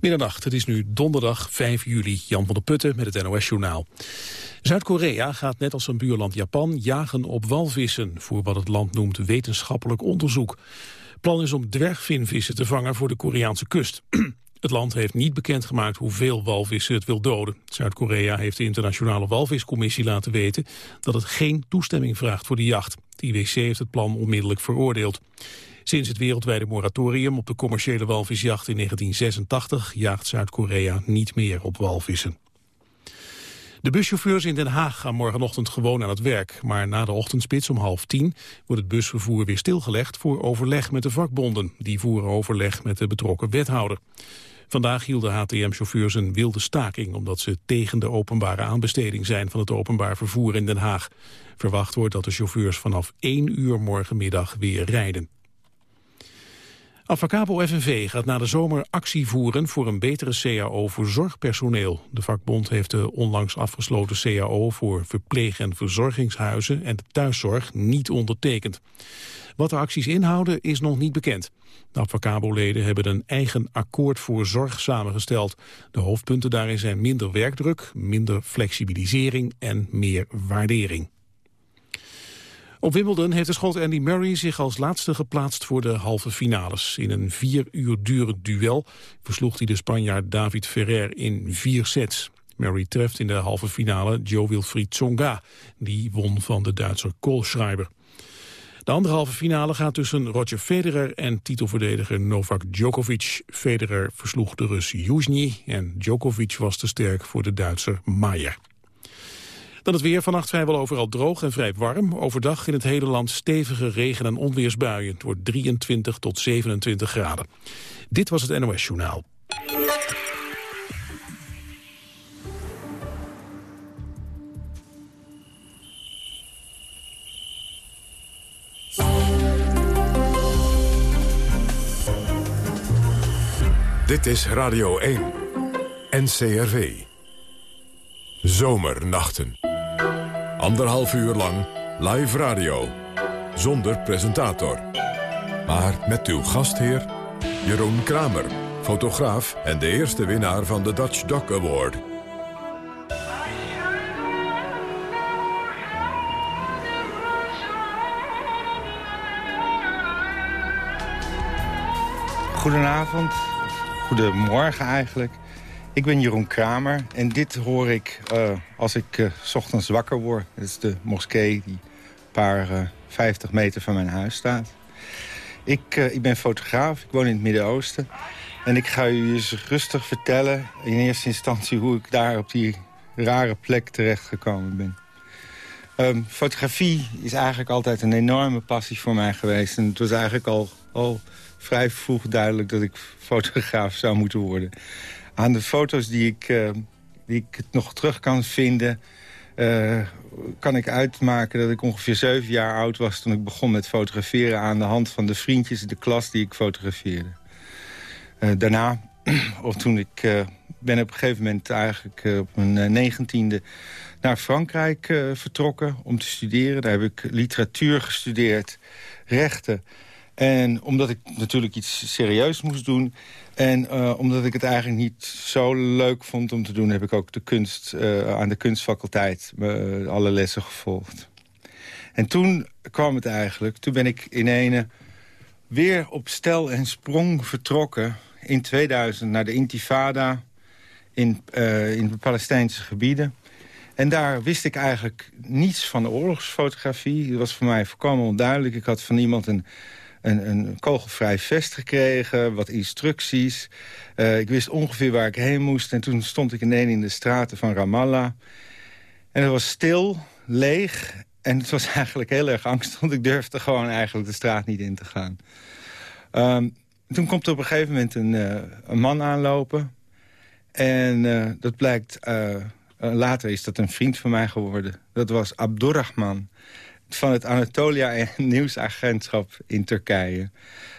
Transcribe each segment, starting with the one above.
Middernacht, het is nu donderdag 5 juli. Jan van der Putten met het NOS-journaal. Zuid-Korea gaat net als zijn buurland Japan jagen op walvissen... voor wat het land noemt wetenschappelijk onderzoek. plan is om dwergvinvissen te vangen voor de Koreaanse kust. Het land heeft niet bekendgemaakt hoeveel walvissen het wil doden. Zuid-Korea heeft de internationale walviscommissie laten weten dat het geen toestemming vraagt voor de jacht. Het IWC heeft het plan onmiddellijk veroordeeld. Sinds het wereldwijde moratorium op de commerciële walvisjacht in 1986 jaagt Zuid-Korea niet meer op walvissen. De buschauffeurs in Den Haag gaan morgenochtend gewoon aan het werk. Maar na de ochtendspits om half tien wordt het busvervoer weer stilgelegd voor overleg met de vakbonden. Die voeren overleg met de betrokken wethouder. Vandaag hielden HTM-chauffeurs een wilde staking... omdat ze tegen de openbare aanbesteding zijn van het openbaar vervoer in Den Haag. Verwacht wordt dat de chauffeurs vanaf 1 uur morgenmiddag weer rijden. Avacabo FNV gaat na de zomer actie voeren voor een betere CAO voor zorgpersoneel. De vakbond heeft de onlangs afgesloten CAO voor verpleeg- en verzorgingshuizen en de thuiszorg niet ondertekend. Wat de acties inhouden is nog niet bekend. De Avacabo-leden hebben een eigen akkoord voor zorg samengesteld. De hoofdpunten daarin zijn minder werkdruk, minder flexibilisering en meer waardering. Op Wimbledon heeft de schot Andy Murray zich als laatste geplaatst voor de halve finales. In een vier uur durend duel versloeg hij de Spanjaard David Ferrer in vier sets. Murray treft in de halve finale Joe Wilfried Tsonga. Die won van de Duitser Kohlschreiber. De andere halve finale gaat tussen Roger Federer en titelverdediger Novak Djokovic. Federer versloeg de Rus Yuzny en Djokovic was te sterk voor de Duitser Maier. Dan het weer vannacht vrijwel overal droog en vrij warm. Overdag in het hele land stevige regen- en onweersbuien. Het wordt 23 tot 27 graden. Dit was het NOS Journaal. Dit is Radio 1. NCRV. Zomernachten. Anderhalf uur lang live radio. Zonder presentator. Maar met uw gastheer Jeroen Kramer, fotograaf en de eerste winnaar van de Dutch Doc Award. Goedenavond, goedemorgen eigenlijk. Ik ben Jeroen Kramer en dit hoor ik uh, als ik uh, s ochtends wakker word. Dat is de moskee die een paar uh, 50 meter van mijn huis staat. Ik, ik ben fotograaf, ik woon in het Midden-Oosten. En ik ga u rustig vertellen in eerste instantie... hoe ik daar op die rare plek terechtgekomen ben. Um, fotografie is eigenlijk altijd een enorme passie voor mij geweest. En het was eigenlijk al, al vrij vroeg duidelijk dat ik fotograaf zou moeten worden. Aan de foto's die ik, uh, die ik nog terug kan vinden... Uh, kan ik uitmaken dat ik ongeveer zeven jaar oud was... toen ik begon met fotograferen aan de hand van de vriendjes... de klas die ik fotografeerde. Uh, daarna, of toen ik ben op een gegeven moment eigenlijk op mijn negentiende... naar Frankrijk vertrokken om te studeren. Daar heb ik literatuur gestudeerd, rechten... En omdat ik natuurlijk iets serieus moest doen... en uh, omdat ik het eigenlijk niet zo leuk vond om te doen... heb ik ook de kunst, uh, aan de kunstfaculteit uh, alle lessen gevolgd. En toen kwam het eigenlijk... toen ben ik in ene weer op stel en sprong vertrokken... in 2000 naar de Intifada in, in de Palestijnse gebieden... En daar wist ik eigenlijk niets van de oorlogsfotografie. Dat was voor mij volkomen onduidelijk. Ik had van iemand een een, een kogelvrij vest gekregen, wat instructies. Uh, ik wist ongeveer waar ik heen moest. En toen stond ik ineens in de straten van Ramallah. En het was stil, leeg. En het was eigenlijk heel erg angstig, want ik durfde gewoon eigenlijk de straat niet in te gaan. Um, toen komt er op een gegeven moment een, uh, een man aanlopen. En uh, dat blijkt, later is dat een vriend van mij geworden. Dat was Abdurrahman van het Anatolia nieuwsagentschap in Turkije.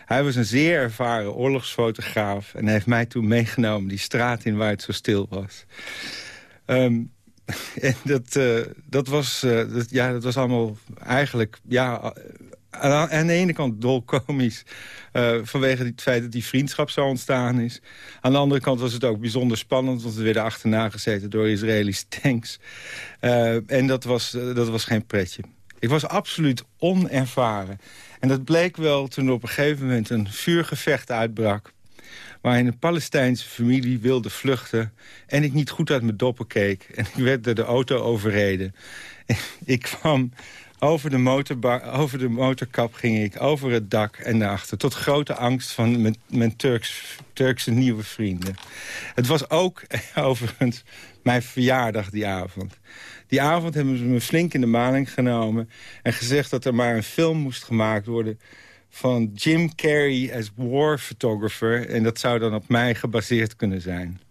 Hij was een zeer ervaren oorlogsfotograaf... en heeft mij toen meegenomen die straat in waar het zo stil was. Um, en dat, uh, dat, was, uh, dat, ja, dat was allemaal eigenlijk... Ja, aan de ene kant dolkomisch... Uh, vanwege het feit dat die vriendschap zo ontstaan is. Aan de andere kant was het ook bijzonder spannend... want we werden achterna gezeten door Israëlische tanks. En dat was, dat was geen pretje. Ik was absoluut onervaren. En dat bleek wel toen op een gegeven moment een vuurgevecht uitbrak waarin een Palestijnse familie wilde vluchten... en ik niet goed uit mijn doppen keek. En ik werd door de auto overreden. ik kwam over de, over de motorkap ging ik over het dak en naar achter. Tot grote angst van mijn, mijn Turks, Turkse nieuwe vrienden. Het was ook overigens mijn verjaardag die avond. Die avond hebben ze me flink in de maling genomen... en gezegd dat er maar een film moest gemaakt worden van Jim Carrey als war photographer. En dat zou dan op mij gebaseerd kunnen zijn.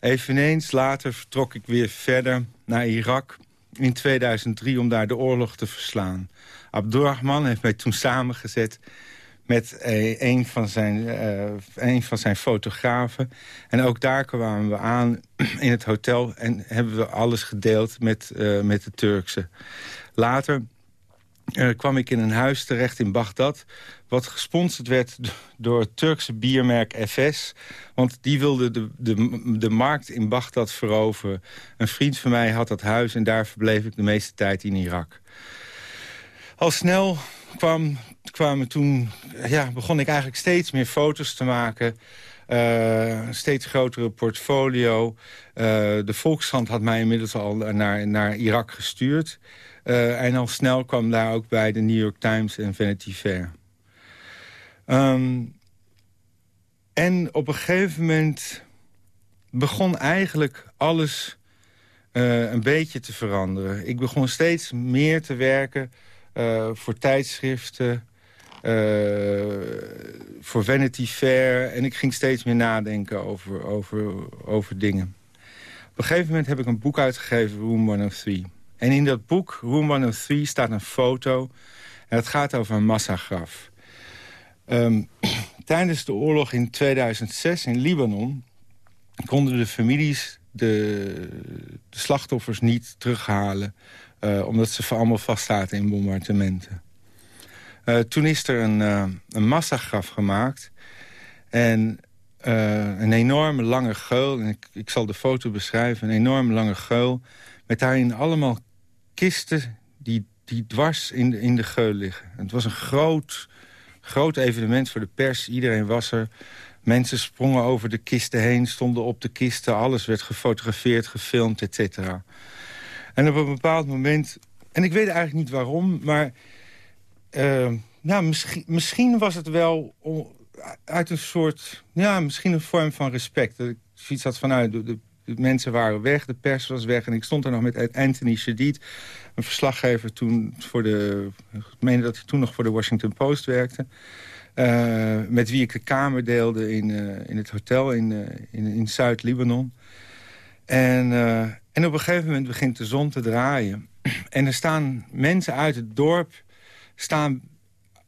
Eveneens later vertrok ik weer verder naar Irak in 2003 om daar de oorlog te verslaan. Abdurrahman heeft mij toen samengezet met eh, een, van zijn, uh, van zijn fotografen. En ook daar kwamen we aan in het hotel en hebben we alles gedeeld met, uh, met de Turkse. Later kwam ik in een huis terecht in Bagdad... wat gesponsord werd door het Turkse biermerk FS. Want die wilde de, de, de markt in Bagdad veroveren. Een vriend van mij had dat huis en daar verbleef ik de meeste tijd in Irak. Al snel kwam, kwamen toen, ja, begon ik eigenlijk steeds meer foto's te maken... Uh, steeds grotere portfolio. Uh, de Volkskrant had mij inmiddels al naar, naar Irak gestuurd. Uh, en al snel kwam daar ook bij de New York Times en Vanity Fair. Um, en op een gegeven moment begon eigenlijk alles een beetje te veranderen. Ik begon steeds meer te werken voor tijdschriften, voor Vanity Fair. En ik ging steeds meer nadenken over, over, over dingen. Op een gegeven moment heb ik een boek uitgegeven, Room 103. En in dat boek, Room 103, staat een foto. En het gaat over een massagraf. Um, tijdens de oorlog in 2006 in Libanon... konden de families de, de slachtoffers niet terughalen... Uh, omdat ze allemaal vastzaten in bombardementen. Uh, toen is er een, uh, een massagraf gemaakt. En een enorme lange geul. En ik, ik zal de foto beschrijven. Een enorme lange geul. Met daarin allemaal kisten die, die dwars in de, in de geul liggen. Het was een groot, groot evenement voor de pers. Iedereen was er. Mensen sprongen over de kisten heen, stonden op de kisten. Alles werd gefotografeerd, gefilmd, et cetera. En op een bepaald moment... En ik weet eigenlijk niet waarom, maar... Uh, nou, misschien, misschien was het wel uit een soort... Ja, misschien een vorm van respect. Dat ik zoiets had van... Nou, de, mensen waren weg, de pers was weg. En ik stond er nog met Anthony Shadid, een verslaggever toen voor de... Ik meende dat hij toen nog voor de Washington Post werkte. Uh, met wie ik de kamer deelde in, uh, in het hotel in, uh, in, in Zuid-Libanon. En, en op een gegeven moment begint de zon te draaien. En er staan mensen uit het dorp staan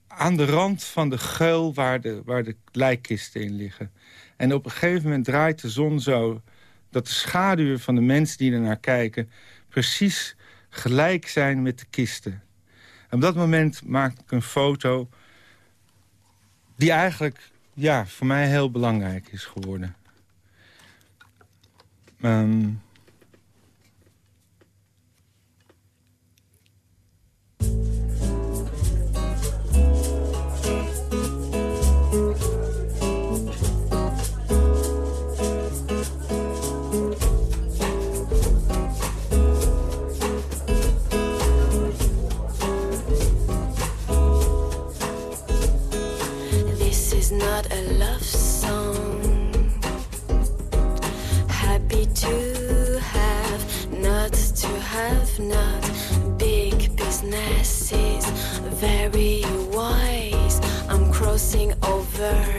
aan de rand van de geul waar de, waar de lijkkisten in liggen. En op een gegeven moment draait de zon zo... dat de schaduwen van de mensen die er naar kijken... precies gelijk zijn met de kisten. Op dat moment maak ik een foto... die eigenlijk ja, voor mij heel belangrijk is geworden. Um... not big businesses, very wise. I'm crossing over.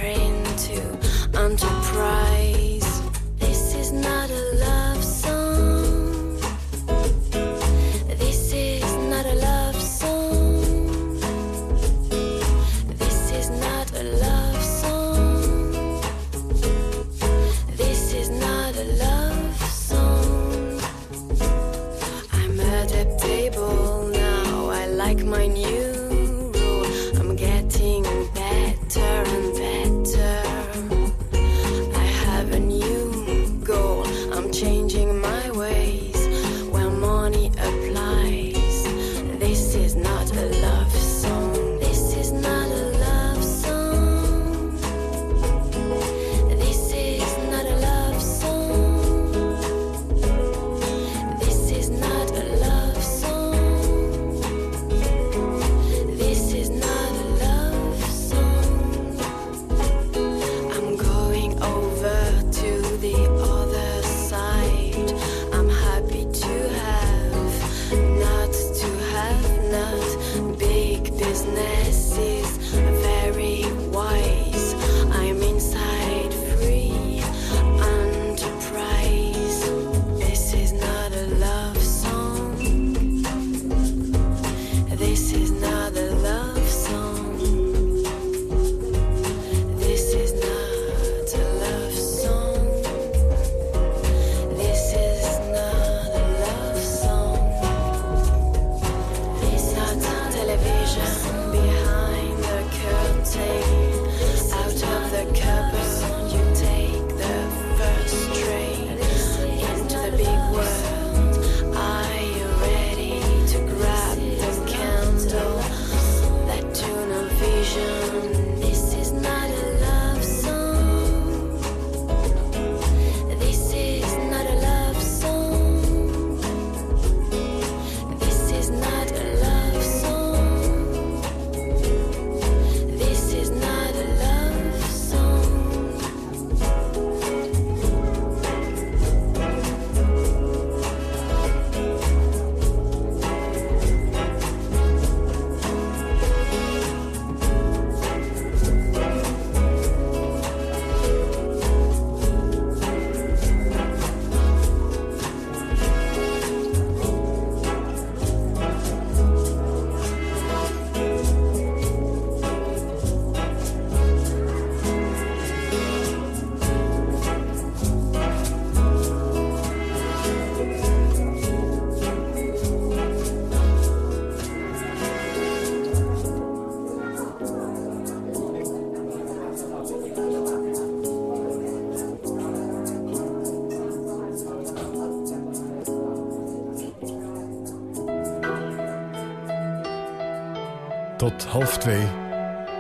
Half twee,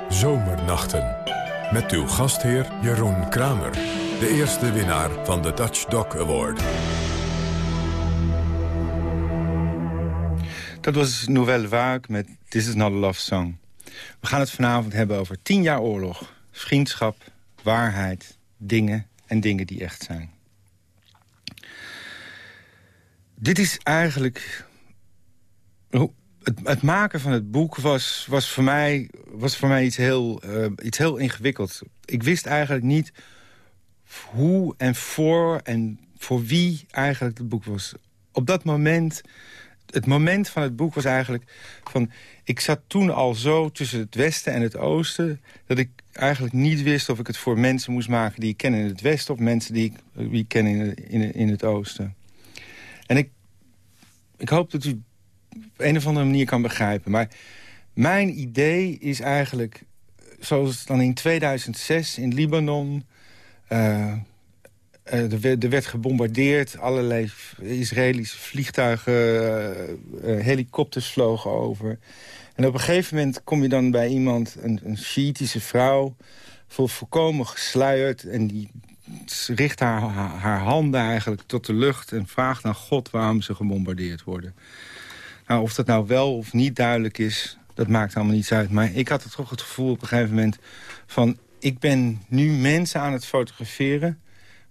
Zomernachten. Met uw gastheer Jeroen Kramer. De eerste winnaar van de Dutch Dog Award. Dat was Nouvelle Vague met This is not a love song. We gaan het vanavond hebben over tien jaar oorlog. Vriendschap, waarheid, dingen en dingen die echt zijn. Dit is eigenlijk het, het, maken van het boek was, was, voor, mij, was voor mij iets heel, uh, iets heel ingewikkeld. Ik wist eigenlijk niet hoe en voor en voor wie eigenlijk het boek was. Op dat moment, het moment van het boek was eigenlijk van... ik zat toen al zo tussen het westen en het oosten... dat ik eigenlijk niet wist of ik het voor mensen moest maken die ik ken in het westen... of mensen die ik, die ik ken in, in, in het oosten. En ik, ik hoop dat u een of andere manier kan begrijpen. Maar mijn idee is eigenlijk, zoals dan in 2006 in Libanon... Uh, er werd gebombardeerd, allerlei Israëlische vliegtuigen, uh, helikopters vlogen over. En op een gegeven moment kom je dan bij iemand, een, een Shiïtische vrouw... voor volkomen gesluierd en die richt haar, haar handen eigenlijk tot de lucht... en vraagt aan God waarom ze gebombardeerd worden. Nou, of dat nou wel of niet duidelijk is, dat maakt allemaal niets uit. Maar ik had toch het gevoel op een gegeven moment van... ik ben nu mensen aan het fotograferen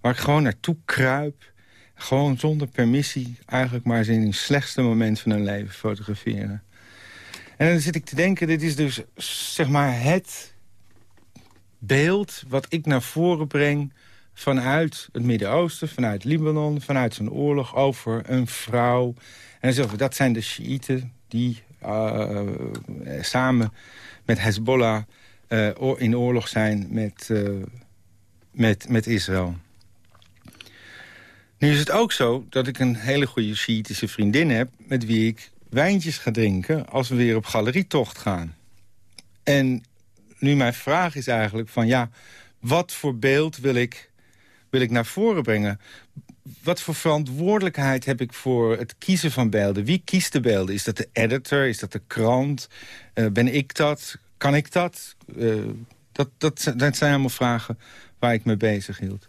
waar ik gewoon naartoe kruip. Gewoon zonder permissie eigenlijk maar eens in het slechtste moment van hun leven fotograferen. En dan zit ik te denken, dit is dus zeg maar het beeld wat ik naar voren breng vanuit het Midden-Oosten, vanuit Libanon, vanuit zijn oorlog over een vrouw en zo, dat zijn de Shiiten die uh, samen met Hezbollah uh, in oorlog zijn met, uh, met, met Israël. Nu is het ook zo dat ik een hele goede Shiïtische vriendin heb... met wie ik wijntjes ga drinken als we weer op galerietocht gaan. En nu mijn vraag is eigenlijk van ja, wat voor beeld wil ik, wil ik naar voren brengen? wat voor verantwoordelijkheid heb ik voor het kiezen van beelden? Wie kiest de beelden? Is dat de editor? Is dat de krant? Uh, ben ik dat? Kan ik dat? Uh, dat, dat? Dat zijn allemaal vragen waar ik me bezig hield.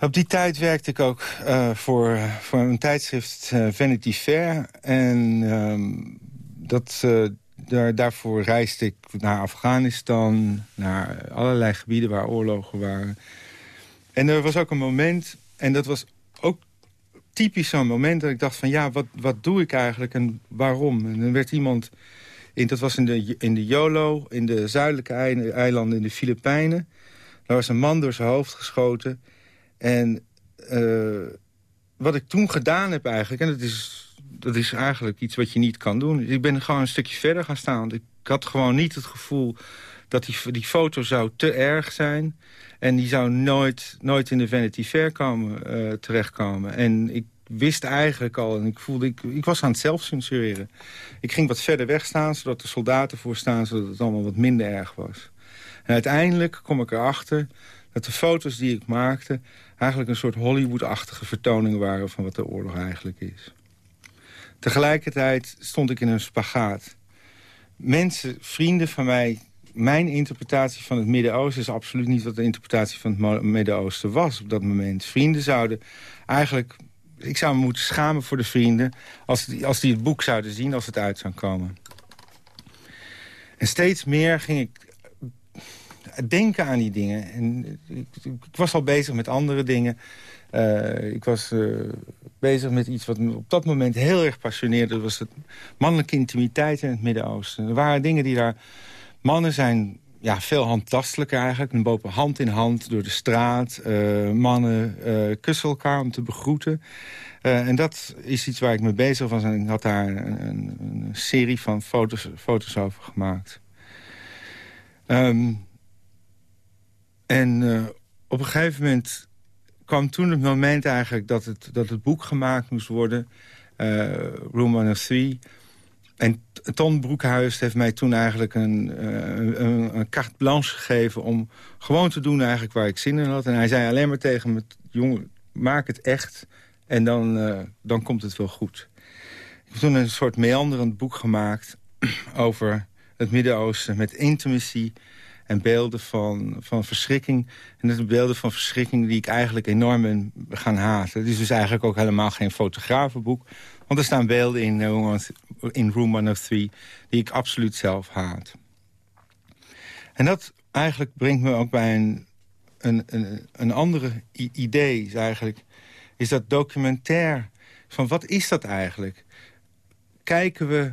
Op die tijd werkte ik ook uh, voor, voor een tijdschrift Vanity Fair. En um, dat, daar, daarvoor reisde ik naar Afghanistan, naar allerlei gebieden waar oorlogen waren. En er was ook een moment en dat was ook typisch zo'n moment dat ik dacht van... ja, wat, wat doe ik eigenlijk en waarom? En dan werd iemand... In, dat was in de, in de YOLO, in de zuidelijke eilanden in de Filipijnen. Daar was een man door zijn hoofd geschoten. En uh, wat ik toen gedaan heb eigenlijk... en dat is, dat is eigenlijk iets wat je niet kan doen... ik ben gewoon een stukje verder gaan staan. Ik had gewoon niet het gevoel dat die, die foto zou te erg zijn... En die zou nooit, nooit in de Vanity Fair komen, uh, terechtkomen. En ik wist eigenlijk al, en ik voelde, ik, ik was aan het zelfcensureren. Ik ging wat verder weg staan, zodat de soldaten voor staan... zodat het allemaal wat minder erg was. En uiteindelijk kom ik erachter dat de foto's die ik maakte... eigenlijk een soort Hollywood-achtige vertoning waren... van wat de oorlog eigenlijk is. Tegelijkertijd stond ik in een spagaat. Mensen, vrienden van mij mijn interpretatie van het Midden-Oosten is absoluut niet wat de interpretatie van het Midden-Oosten was op dat moment. Vrienden zouden eigenlijk... Ik zou me moeten schamen voor de vrienden als die, als die het boek zouden zien als het uit zou komen. En steeds meer ging ik denken aan die dingen. En ik, ik was al bezig met andere dingen. Uh, ik was uh, bezig met iets wat me op dat moment heel erg passioneerde. Dat was het mannelijke intimiteit in het Midden-Oosten. Er waren dingen die daar Mannen zijn ja, veel handtastelijker eigenlijk. En lopen hand in hand door de straat. Uh, mannen uh, kussen elkaar om te begroeten. Uh, en dat is iets waar ik mee bezig was. En ik had daar een, een, een serie van foto's, foto's over gemaakt. Um, En eh, op een gegeven moment kwam toen het moment eigenlijk dat het, dat het boek gemaakt moest worden. Room 103. En Ton Broekhuis heeft mij toen eigenlijk een, een, een, carte blanche gegeven... om gewoon te doen eigenlijk waar ik zin in had. En hij zei alleen maar tegen me, jongen, maak het echt... en dan, dan komt het wel goed. Ik heb toen een soort meanderend boek gemaakt over het Midden-Oosten... met intimacy en beelden van, van verschrikking. En dat beelden van verschrikking die ik eigenlijk enorm ben gaan haten. Het is dus eigenlijk ook helemaal geen fotografenboek. Want er staan beelden in, in Room 103 die ik absoluut zelf haat. En dat eigenlijk brengt me ook bij een, een, een, een andere idee. Is eigenlijk is dat documentair. Van wat is dat eigenlijk? Kijken we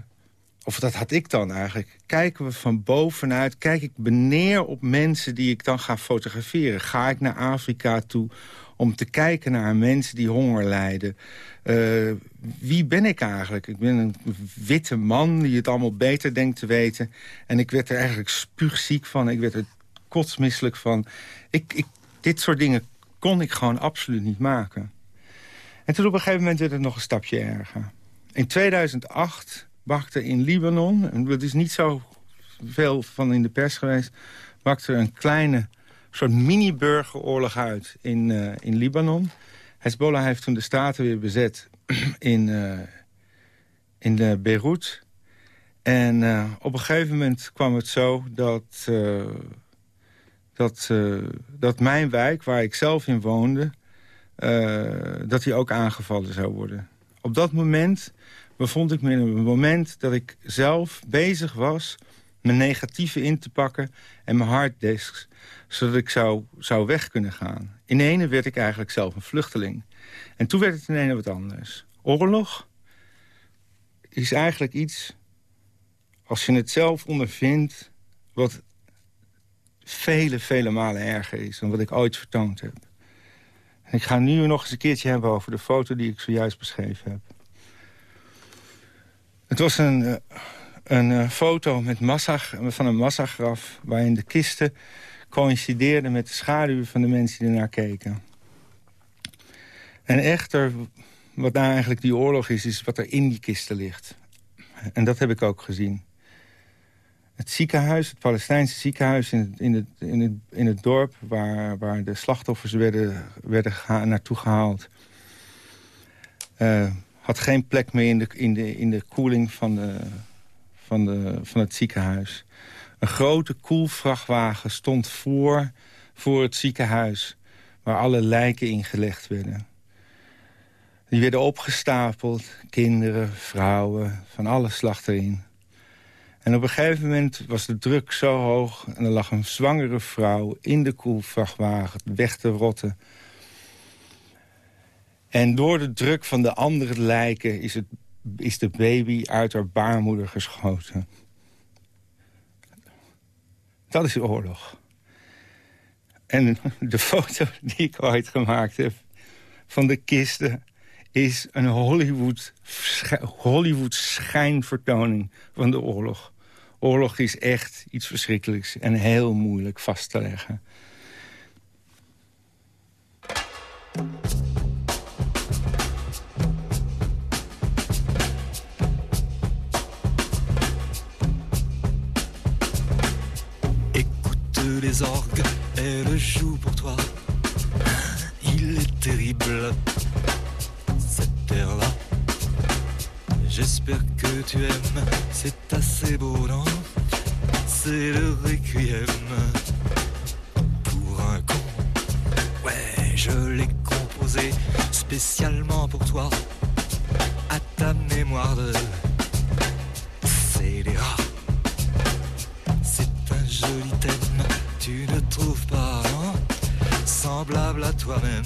of dat had ik dan eigenlijk, kijken we van bovenuit... kijk ik beneer op mensen die ik dan ga fotograferen. Ga ik naar Afrika toe om te kijken naar mensen die honger lijden. Uh, wie ben ik eigenlijk? Ik ben een witte man die het allemaal beter denkt te weten. En ik werd er eigenlijk spuugziek van. Ik werd er kotsmisselijk van. Ik, ik, dit soort dingen kon ik gewoon absoluut niet maken. En toen op een gegeven moment werd het nog een stapje erger. In 2008 bakte in Libanon... en dat is niet zo veel van in de pers geweest... bakte een kleine soort mini-burgeroorlog uit in, uh, in Libanon. Hezbollah heeft toen de Staten weer bezet in, uh, in uh, Beirut. En op een gegeven moment kwam het zo dat, dat, dat mijn wijk, waar ik zelf in woonde... dat die ook aangevallen zou worden. Op dat moment bevond ik me in een moment dat ik zelf bezig was... mijn negatieve in te pakken en mijn harddisks... zodat ik zou, zou weg kunnen gaan. In ene werd ik eigenlijk zelf een vluchteling. En toen werd het in ene wat anders. Oorlog is eigenlijk iets... als je het zelf ondervindt... wat vele, vele malen erger is dan wat ik ooit vertoond heb. En ik ga nu nog eens een keertje hebben over de foto die ik zojuist beschreven heb. Het was een, eh, een eh, foto met massa, van een massagraf... waarin de kisten coïncideerden met de schaduwen van de mensen die ernaar keken. En echter, wat nou eigenlijk die oorlog is, is wat er in die kisten ligt. En dat heb ik ook gezien. Het ziekenhuis, het Palestijnse ziekenhuis in het, in het, in het, in het dorp... Waar, waar de slachtoffers werden, werden naartoe gehaald... Uh, had geen plek meer in de, in de, in de koeling van, de, van, de, van het ziekenhuis. Een grote koelvrachtwagen stond voor, voor het ziekenhuis... waar alle lijken ingelegd werden. Die werden opgestapeld, kinderen, vrouwen, van alle slag erin. En op een gegeven moment was de druk zo hoog... en er lag een zwangere vrouw in de koelvrachtwagen weg te rotten... En door de druk van de andere lijken is, het, is de baby uit haar baarmoeder geschoten. Dat is de oorlog. En de foto die ik ooit gemaakt heb van de kisten... is een Hollywood, Hollywood schijnvertoning van de oorlog. Oorlog is echt iets verschrikkelijks en heel moeilijk vast te leggen. les orgues, pour toi. Il est terrible, J'espère que tu aimes, c'est assez beau, non? C'est le requiem pour un con. Ouais, je l'ai composé spécialement pour toi, à ta mémoire de scélérat. C'est un joli thème tu ne trouves pas hein, semblable à toi-même.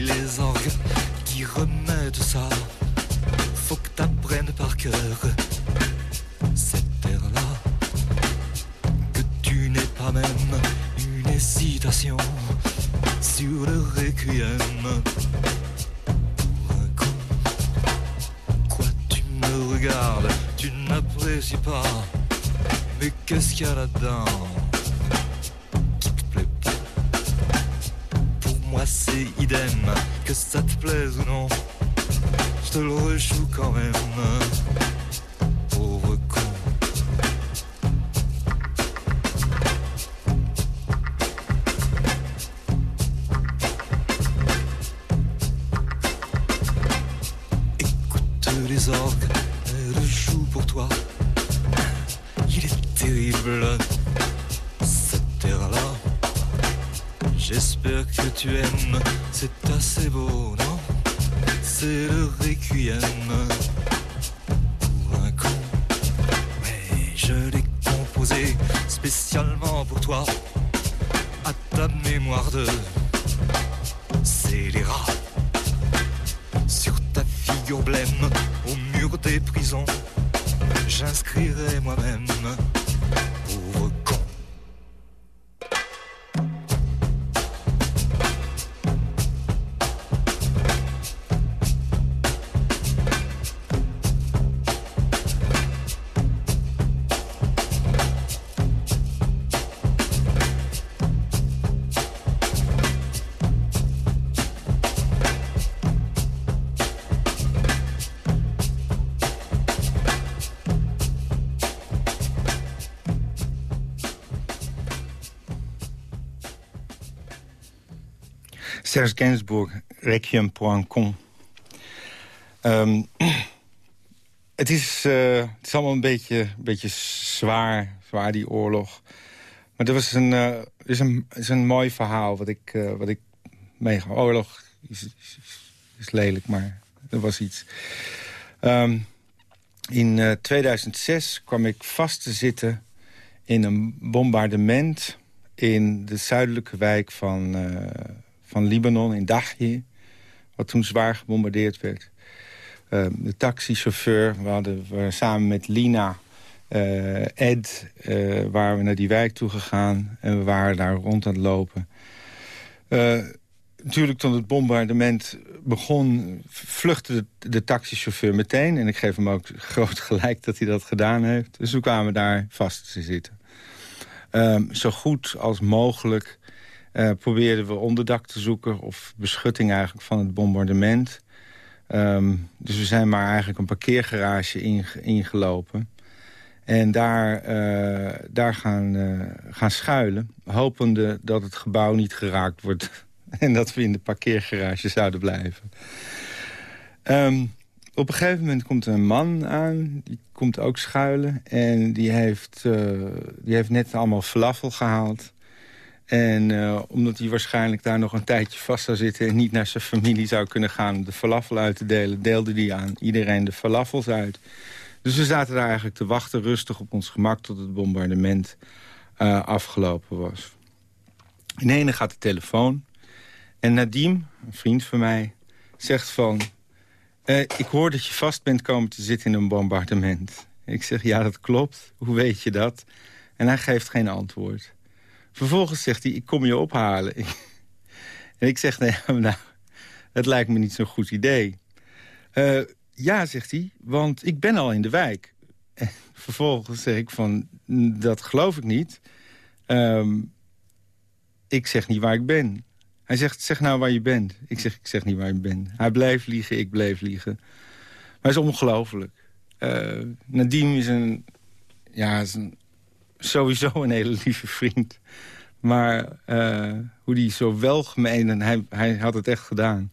Les orgues qui remettent ça. Faut que t'apprennes par cœur cette terre-là. Que tu n'es pas même une hésitation sur le requiem. Quoi tu me regardes tu n'apprécies pas Mais qu'est-ce qu'il y a là-dedans? Idem, que ça te plaise ou non, je te le rejoue quand même. Pauvre con. Écoute les orgues, Serge Gainsbourg. Ehm, het, is, eh, het is allemaal een beetje, beetje zwaar, zwaar die oorlog. Maar er was een, eh, is een, is een mooi verhaal wat ik, eh wat ik mee... Oorlog is, is, lelijk, maar er was iets. Ehm, in eh, 2006 kwam ik vast te zitten in een bombardement... in de zuidelijke wijk van, van Libanon, in Dahje... wat toen zwaar gebombardeerd werd. Eh, de taxichauffeur, we, hadden, we samen met Lina, eh, Ed... eh, waren we naar die wijk toe gegaan en we waren daar rond aan het lopen. Eh, natuurlijk, toen het bombardement begon, vluchtte de, de taxichauffeur meteen. En ik geef hem ook groot gelijk dat hij dat gedaan heeft. Dus we kwamen daar vast te zitten. Ehm, zo goed als mogelijk eh, probeerden we onderdak te zoeken... of beschutting eigenlijk van het bombardement. Ehm, dus we zijn maar eigenlijk een parkeergarage inge- ingelopen. En daar, eh, daar gaan, eh, gaan schuilen. Hopende dat het gebouw niet geraakt wordt. en dat we in de parkeergarage zouden blijven. Ehm, op een gegeven moment komt een man aan. Die komt ook schuilen. En die heeft, die heeft net allemaal falafel gehaald. En eh, omdat hij waarschijnlijk daar nog een tijdje vast zou zitten... en niet naar zijn familie zou kunnen gaan om de falafel uit te delen... deelde hij aan iedereen de falafels uit. Dus we zaten daar eigenlijk te wachten, rustig op ons gemak... tot het bombardement eh, afgelopen was. In ene gaat de telefoon. En Nadim, een vriend van mij, zegt van... eh, ik hoor dat je vast bent komen te zitten in een bombardement. Ik zeg, ja, dat klopt. Hoe weet je dat? En hij geeft geen antwoord. Vervolgens zegt hij, ik kom je ophalen. en ik zeg, nee, nou, het lijkt me niet zo'n goed idee. Eh, ja, zegt hij, want ik ben al in de wijk. En vervolgens zeg ik van, dat geloof ik niet. Ehm, ik zeg niet waar ik ben. Hij zegt, zeg nou waar je bent. Ik zeg, ik zeg niet waar ik ben. Hij bleef liegen, ik bleef liegen. Maar het is ongelooflijk. Nadim is een, ja, is een, sowieso een hele lieve vriend. Maar eh, hoe die zo welgemeen, en hij, hij had het echt gedaan...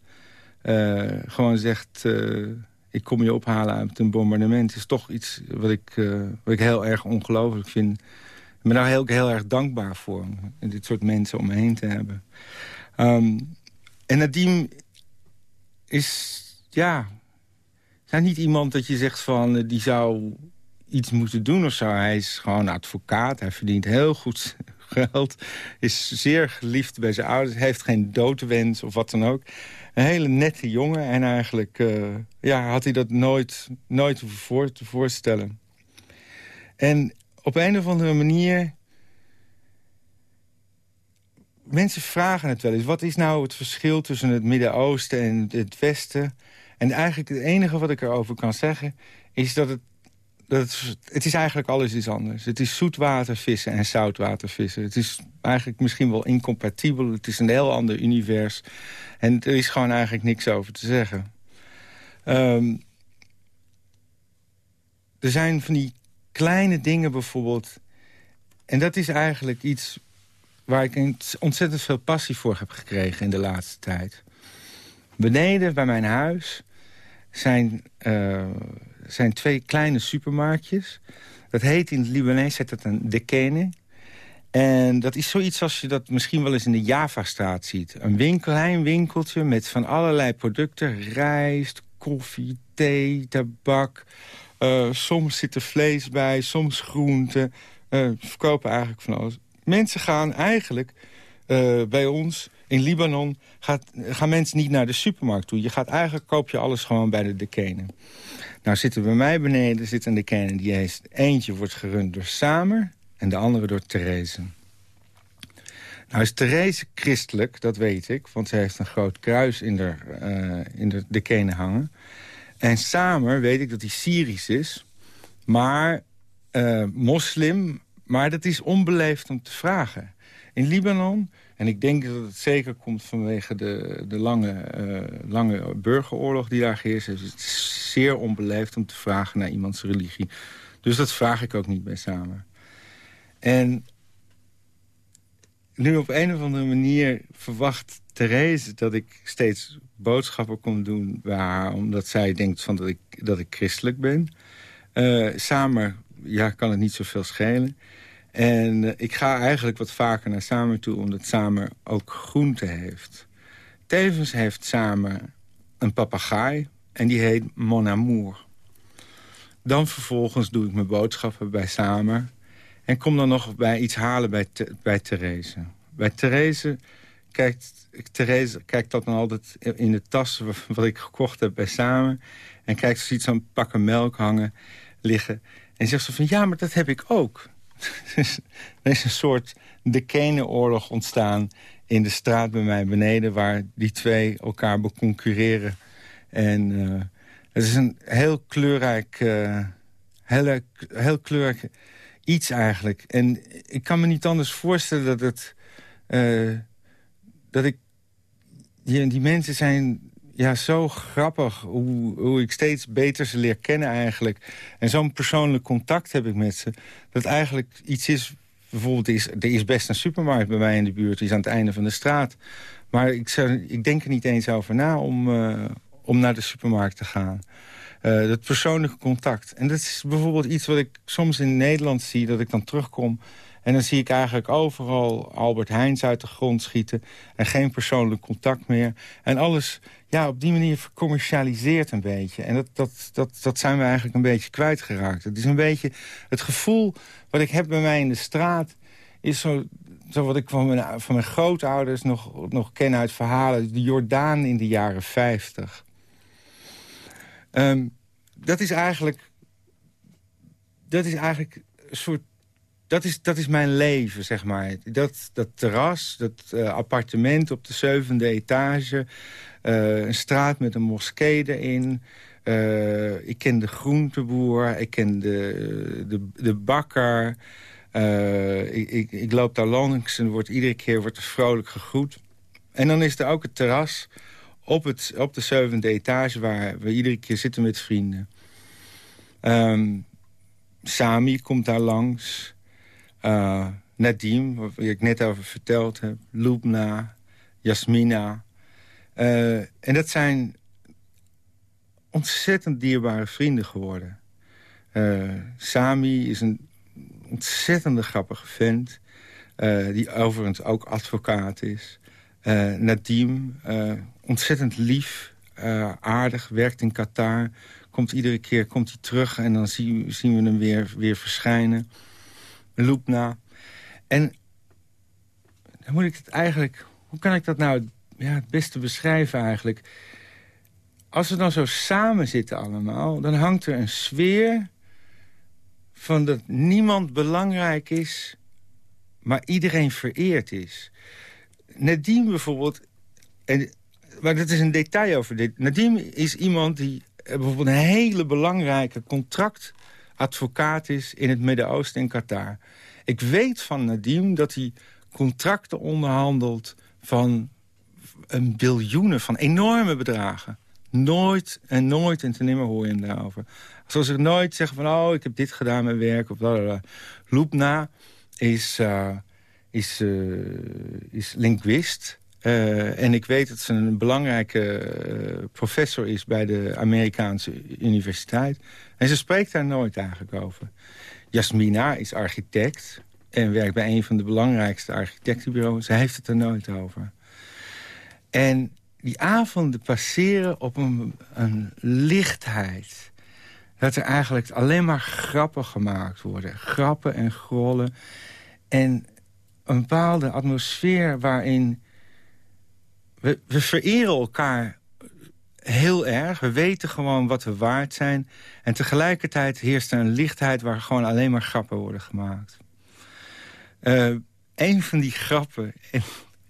eh, gewoon zegt, eh, ik kom je ophalen uit een bombardement... is toch iets wat ik, wat ik heel erg ongelooflijk vind. Ik ben daar heel, heel erg dankbaar voor. dit soort mensen om me heen te hebben. Ehm, en Nadim is, ja... is niet iemand dat je zegt van... die zou iets moeten doen of zo. Hij is gewoon advocaat. Hij verdient heel goed geld. Is zeer geliefd bij zijn ouders. Heeft geen doodwens of wat dan ook. Een hele nette jongen. En eigenlijk eh, ja, had hij dat nooit, nooit voor te voorstellen. En op een of andere manier... Mensen vragen het wel eens. Wat is nou het verschil tussen het Midden-Oosten en het Westen? En eigenlijk het enige wat ik erover kan zeggen... is dat het dat, het is eigenlijk alles iets anders. Het is zoetwatervissen en zoutwatervissen. Het is eigenlijk misschien wel incompatibel. Het is een heel ander univers. En er is gewoon eigenlijk niks over te zeggen. Ehm, er zijn van die kleine dingen bijvoorbeeld... en dat is eigenlijk iets waar ik ontzettend veel passie voor heb gekregen in de laatste tijd. Beneden bij mijn huis zijn, uh, zijn twee kleine supermarktjes. Dat heet in het Libanees heet dat een dekene. En dat is zoiets als je dat misschien wel eens in de Javastraat ziet. Een winkel, klein winkeltje met van allerlei producten. Rijst, koffie, thee, tabak. Uh, soms zit er vlees bij, soms groenten. Uh, verkopen eigenlijk van alles. Mensen gaan eigenlijk uh, bij ons in Libanon gaat, gaan mensen niet naar de supermarkt toe. Je gaat eigenlijk, koop je alles gewoon bij de dekenen. Nou zitten bij mij beneden zit een dekenen die heeft... eentje wordt gerund door Samer en de andere door Therese. Nou is Therese christelijk, dat weet ik. Want ze heeft een groot kruis in de, uh, in de dekenen hangen. En Samer weet ik dat hij Syrisch is. Maar uh, moslim. Maar dat is onbeleefd om te vragen. In Libanon en ik denk dat het zeker komt vanwege de, de lange, uh, lange burgeroorlog die daar geheerst heeft. Het is zeer onbeleefd om te vragen naar iemands religie. Dus dat vraag ik ook niet bij samen. En nu op een of andere manier verwacht Therese dat ik steeds boodschappen kom doen bij haar... omdat zij denkt van dat, ik, dat ik christelijk ben. Uh, samen ja, kan het niet zoveel schelen. En eh, ik ga eigenlijk wat vaker naar Samer toe... omdat Samer ook groente heeft. Tevens heeft Samer een papegaai en die heet Mon Amour. Dan vervolgens doe ik mijn boodschappen bij Samer... en kom dan nog bij iets halen bij, bij Therese. Bij Therese kijkt, Therese kijkt dat dan altijd in de tas... wat ik gekocht heb bij Samer... en kijkt, ziet zo'n pakken melk hangen, liggen... en zegt ze van, ja, maar dat heb ik ook... er is een soort dekenenoorlog ontstaan in de straat bij mij beneden... waar die twee elkaar beconcurreren. En uh, het is een heel kleurrijk, uh, heel, heel kleurrijk iets eigenlijk. En ik kan me niet anders voorstellen dat het... Uh, dat ik... Die mensen zijn ja, zo grappig hoe, hoe ik steeds beter ze leer kennen eigenlijk. En zo'n persoonlijk contact heb ik met ze. Dat eigenlijk iets is... Bijvoorbeeld, er is, er is best een supermarkt bij mij in de buurt. Die is aan het einde van de straat. Maar ik, zou, ik denk er niet eens over na om, uh, om naar de supermarkt te gaan. Uh, dat persoonlijke contact. En dat is bijvoorbeeld iets wat ik soms in Nederland zie... dat ik dan terugkom en dan zie ik eigenlijk overal Albert Heijns uit de grond schieten... en geen persoonlijk contact meer. En alles ja, op die manier vercommercialiseert een beetje. En dat, dat, dat, dat zijn we eigenlijk een beetje kwijtgeraakt. Het is een beetje het gevoel wat ik heb bij mij in de straat... is zo, zo wat ik van mijn, van mijn grootouders nog, nog ken uit verhalen. De Jordaan in de jaren 50. Um, dat is eigenlijk... Dat is eigenlijk een soort dat is, dat is mijn leven, zeg maar. Dat, dat terras, dat uh, appartement op de zevende etage... Uh, een straat met een moskee erin... Uh, ik ken de groenteboer, ik ken de, de, de bakker... ik, ik, ik, loop daar langs en wordt, iedere keer wordt er vrolijk gegroet. En dan is er ook het terras op, het, op de zevende etage... waar we iedere keer zitten met vrienden. Um, Sami komt daar langs... Uh, Nadim, waar ik net over verteld heb. Lubna, Jasmina. Uh, en dat zijn ontzettend dierbare vrienden geworden. Uh, Sami is een ontzettende grappige vent. die overigens ook advocaat is. Nadim, ontzettend lief, aardig, werkt in Qatar. Komt iedere keer komt hij terug en dan zien we hem weer, weer verschijnen. Loopna. En dan moet ik het eigenlijk... Hoe kan ik dat nou ja, het beste beschrijven eigenlijk? Als we dan zo samen zitten allemaal... dan hangt er een sfeer van dat niemand belangrijk is... maar iedereen vereerd is. Nadim bijvoorbeeld... En, maar dat is een detail over dit. Nadim is iemand die bijvoorbeeld een hele belangrijke contract advocaat is in het Midden-Oosten en Qatar. Ik weet van Nadim dat hij contracten onderhandelt van een biljoenen, van enorme bedragen. Nooit en nooit en te nimmer hoor je hem daarover. Zoals ik nooit zeggen van, oh, ik heb dit gedaan met werk. Of bla, Loepna is, uh, is, uh, is linguist. Uh, en ik weet dat ze een belangrijke professor is bij de Amerikaanse universiteit. En ze spreekt daar nooit eigenlijk over. Jasmina is architect en werkt bij een van de belangrijkste architectenbureaus. Ze heeft het er nooit over. En die avonden passeren op een, een lichtheid. Dat er eigenlijk alleen maar grappen gemaakt worden. Grappen en grollen. En een bepaalde atmosfeer waarin... We, vereren elkaar heel erg. We weten gewoon wat we waard zijn. En tegelijkertijd heerst er een lichtheid... waar gewoon alleen maar grappen worden gemaakt. Uh, een van die grappen... En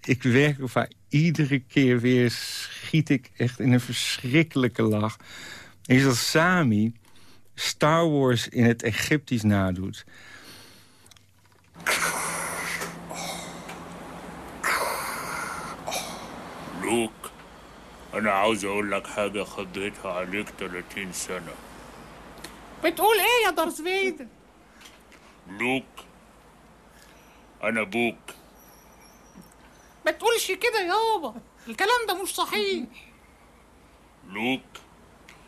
ik werk haar iedere keer weer schiet ik echt in een verschrikkelijke lach. Is dat Sami Star Wars in het Egyptisch nadoet. Luke, أنا عاوز أقول لك حاجة خضيتها عليك 30 سنة. بتقول إيه يا دارث فيدر؟ لوك أنا أبوك ما تقولش كده يابا الكلام ده مش صحيح لوك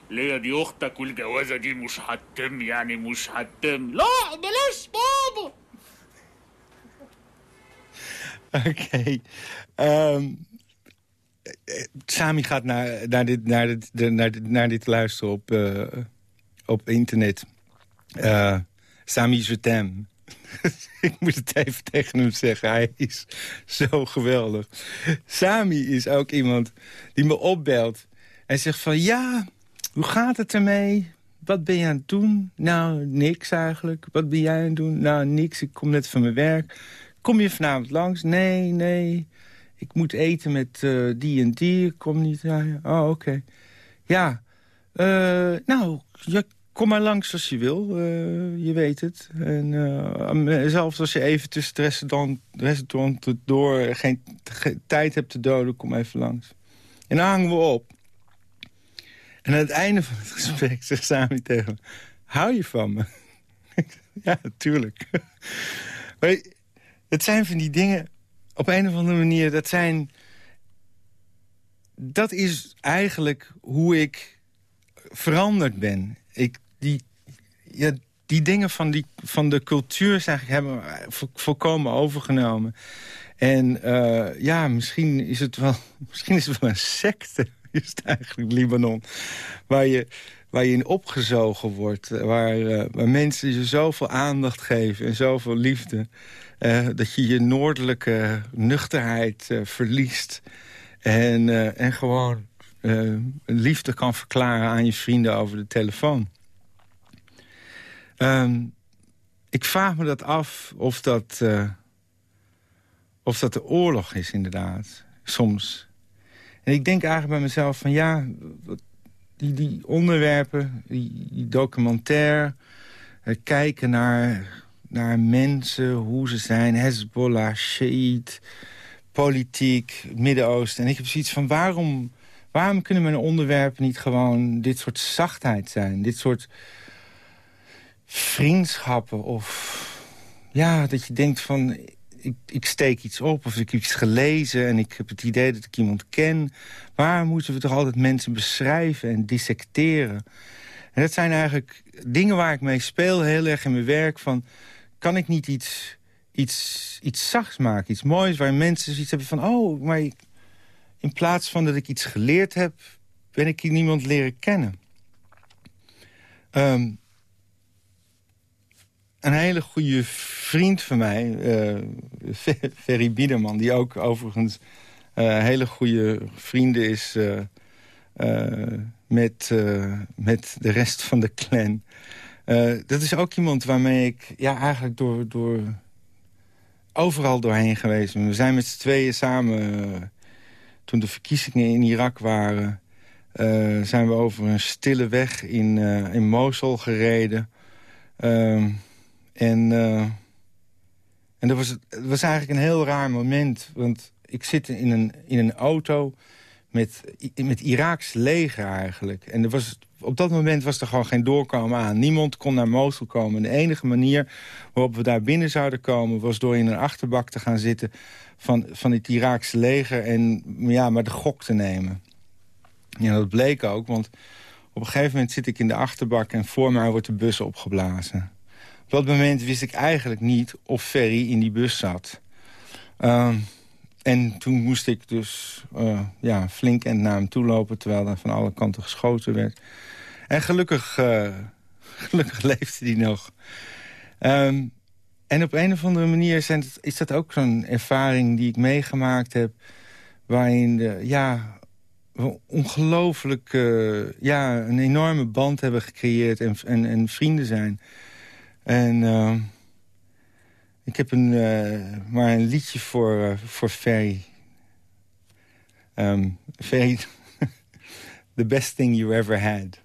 ليا دي أختك والجوازة دي مش هتتم يعني مش هتتم لا بلاش بابا. Okay. Um, Sami gaat naar, naar, dit, naar, dit, naar, dit, luisteren op, uh, op internet. Uh, Sami Zetem. ik moet het even tegen hem zeggen. Hij is zo geweldig. Sami is ook iemand die me opbelt. En zegt van, ja, hoe gaat het ermee? Wat ben je aan het doen? Nou, niks eigenlijk. Wat ben jij aan het doen? Nou, niks. Ik kom net van mijn werk. Kom je vanavond langs? Nee, nee. Ik moet eten met uh, die en die. Ik kom niet. Ja, Oh, oké. Ja. Uh, nou, kom maar langs als je wil. Uh, je weet het. En zelfs als je even tussen het restaurant, restaurant door geen, tijd hebt te doden, kom even langs. En dan hangen we op. En aan het einde van het gesprek zegt Sami tegen me... Hou je van me? ja, natuurlijk. maar het zijn van die dingen... Op een of andere manier, dat zijn... Dat is eigenlijk hoe ik veranderd ben. Ik, die, ja, die dingen van, die, van de cultuur zeg ik, hebben volkomen overgenomen. En uh, ja, misschien is het wel, misschien is het wel een secte, is het eigenlijk Libanon. Waar je, waar je in opgezogen wordt. Waar, uh, waar mensen je zoveel aandacht geven en zoveel liefde. Uh, dat je je noordelijke nuchterheid verliest. En, en gewoon liefde kan verklaren aan je vrienden over de telefoon. Um, ik vraag me dat af of dat, of dat de oorlog is inderdaad, soms. En ik denk eigenlijk bij mezelf van ja, die, die onderwerpen, die, die documentaire... Kijken naar, naar mensen, hoe ze zijn, Hezbollah, Shiite, politiek, Midden-Oosten. En ik heb zoiets van waarom Waarom kunnen mijn onderwerpen niet gewoon dit soort zachtheid zijn? Dit soort vriendschappen of... Ja, dat je denkt van... Ik, ik steek iets op of ik heb iets gelezen... en ik heb het idee dat ik iemand ken. Waarom moeten we toch altijd mensen beschrijven en dissecteren? En dat zijn eigenlijk dingen waar ik mee speel heel erg in mijn werk. Van, kan ik niet iets, iets, iets zachts maken, iets moois... waar mensen zoiets hebben van... oh, maar in plaats van dat ik iets geleerd heb, ben ik niemand leren kennen. Um, een hele goede vriend van mij, uh, Ferry Biederman... die ook overigens uh, hele goede vrienden is uh, met, met de rest van de clan. Dat is ook iemand waarmee ik ja, eigenlijk door, door overal doorheen geweest ben. We zijn met z'n tweeën samen toen de verkiezingen in Irak waren... Uh, zijn we over een stille weg in, in Mosul gereden. Ehm, en en dat was, het was eigenlijk een heel raar moment. Want ik zit in een, in een auto met, met Iraaks leger eigenlijk. En er was, op dat moment was er gewoon geen doorkomen aan. Niemand kon naar Mosul komen. De enige manier waarop we daar binnen zouden komen... was door in een achterbak te gaan zitten van, van het Iraakse leger... en ja, maar de gok te nemen. Ja, dat bleek ook, want op een gegeven moment zit ik in de achterbak... en voor mij wordt de bus opgeblazen. Op dat moment wist ik eigenlijk niet of Ferry in die bus zat. Ehm, en toen moest ik dus uh, ja, flink en naar hem toe lopen... terwijl er van alle kanten geschoten werd. En gelukkig, uh, gelukkig leefde hij nog. Ehm, en op een of andere manier zijn is dat ook zo'n ervaring die ik meegemaakt heb... waarin de, ja, we ongelooflijk uh, ja, een enorme band hebben gecreëerd en, en, en vrienden zijn. En uh, ik heb een, uh, maar een liedje voor, uh, voor Ferry. Um, Ferry, the best thing you ever had.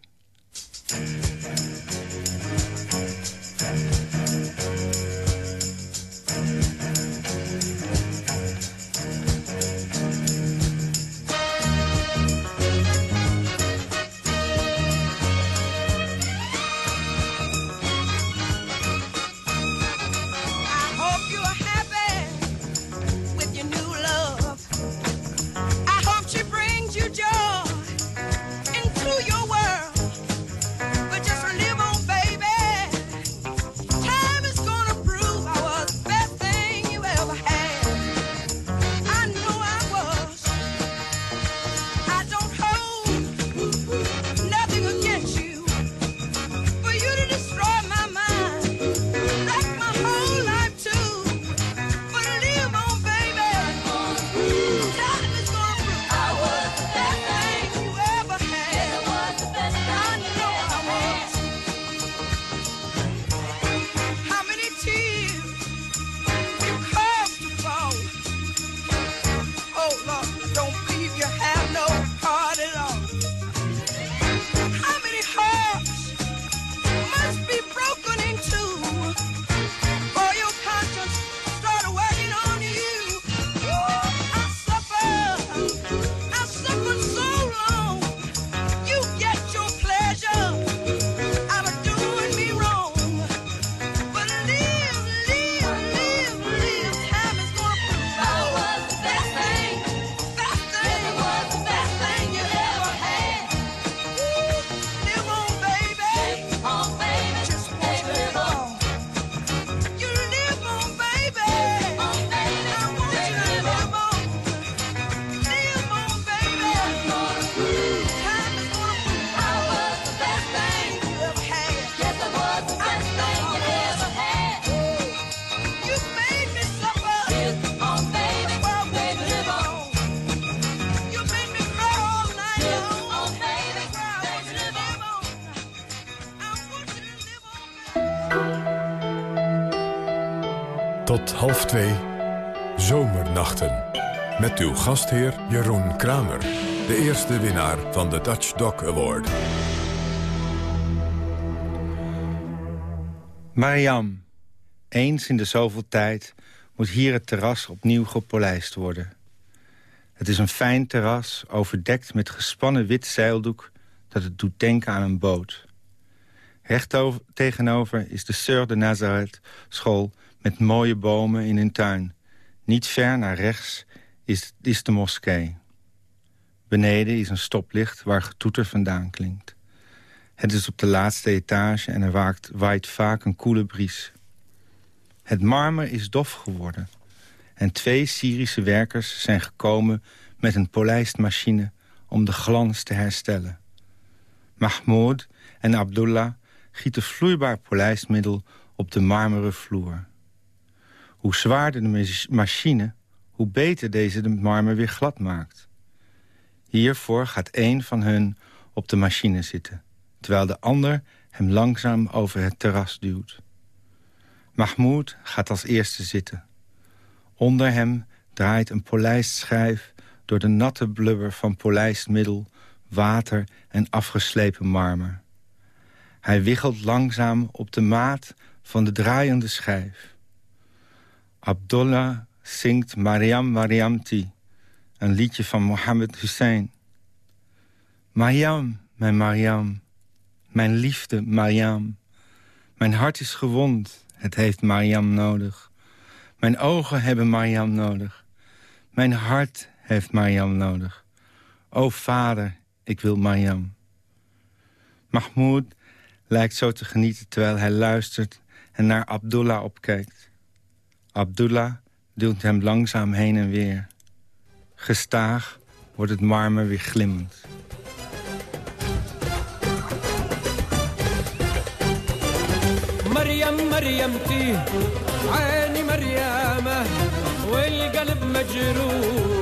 Gastheer Jeroen Kramer. De eerste winnaar van de Dutch Dog Award. Mariam, eens in de zoveel tijd moet hier het terras opnieuw gepolijst worden. Het is een fijn terras, overdekt met gespannen wit zeildoek... dat het doet denken aan een boot. Recht tegenover is de Sœur de Nazareth school met mooie bomen in hun tuin. Niet ver naar rechts is, is de moskee. Beneden is een stoplicht waar getoeter vandaan klinkt. Het is op de laatste etage en er waakt, waait vaak een koele bries. Het marmer is dof geworden. En twee Syrische werkers zijn gekomen met een polijstmachine om de glans te herstellen. Mahmoud en Abdullah gieten vloeibaar polijstmiddel op de marmeren vloer. Hoe zwaarder de machine, hoe beter deze de marmer weer glad maakt. Hiervoor gaat één van hun op de machine zitten... terwijl de ander hem langzaam over het terras duwt. Mahmoud gaat als eerste zitten. Onder hem draait een polijstschijf door de natte blubber van polijstmiddel, water en afgeslepen marmer. Hij wiggelt langzaam op de maat van de draaiende schijf. Abdullah zingt Mariam Mariamti, een liedje van Mohammed Hussein. Mariam, mijn Mariam, mijn liefde Mariam. Mijn hart is gewond, het heeft Mariam nodig. Mijn ogen hebben Mariam nodig. Mijn hart heeft Mariam nodig. O vader, ik wil Mariam. Mahmoud lijkt zo te genieten terwijl hij luistert en naar Abdullah opkijkt. Abdullah duwt hem langzaam heen en weer. Gestaag wordt het marmer weer glimmend. مريم مريمتي عيني مريامة والقلب مجروح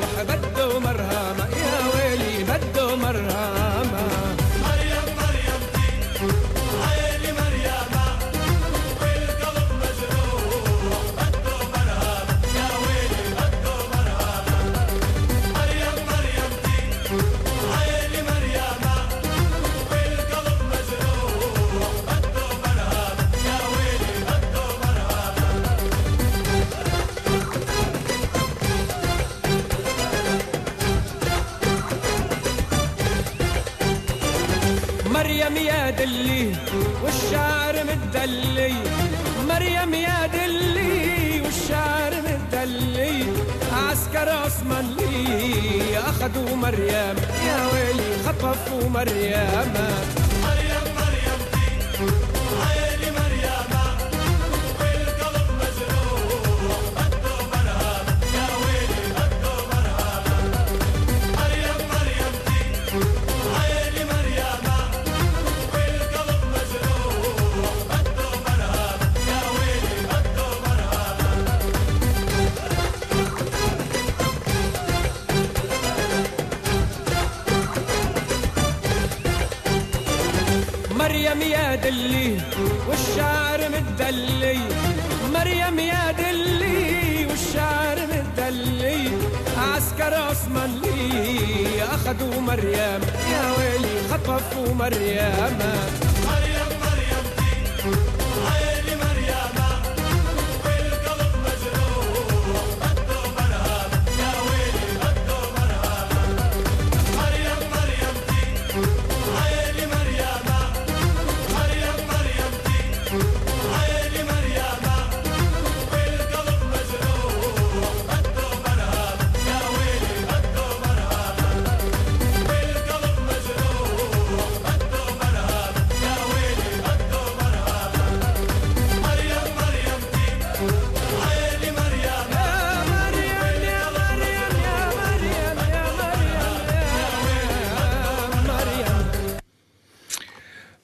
مريم.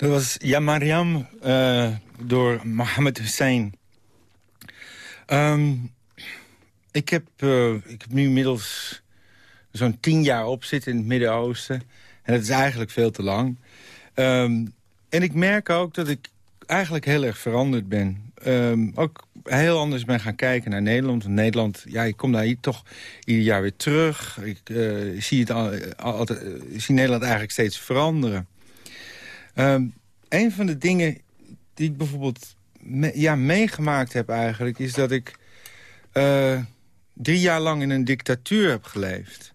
Dat was Ja Mariam uh, door Mohammed Hussein. Um, ik, heb, uh, ik heb nu inmiddels zo'n tien jaar op zitten in het Midden-Oosten. En dat is eigenlijk veel te lang. Um, en ik merk ook dat ik eigenlijk heel erg veranderd ben. Um, ook heel anders ben gaan kijken naar Nederland. Want Nederland, ja, ik kom daar hier toch ieder jaar weer terug. Ik uh, zie, het al, zie Nederland eigenlijk steeds veranderen. Um, een van de dingen die ik bijvoorbeeld ja, meegemaakt heb eigenlijk... is dat ik uh, drie jaar lang in een dictatuur heb geleefd.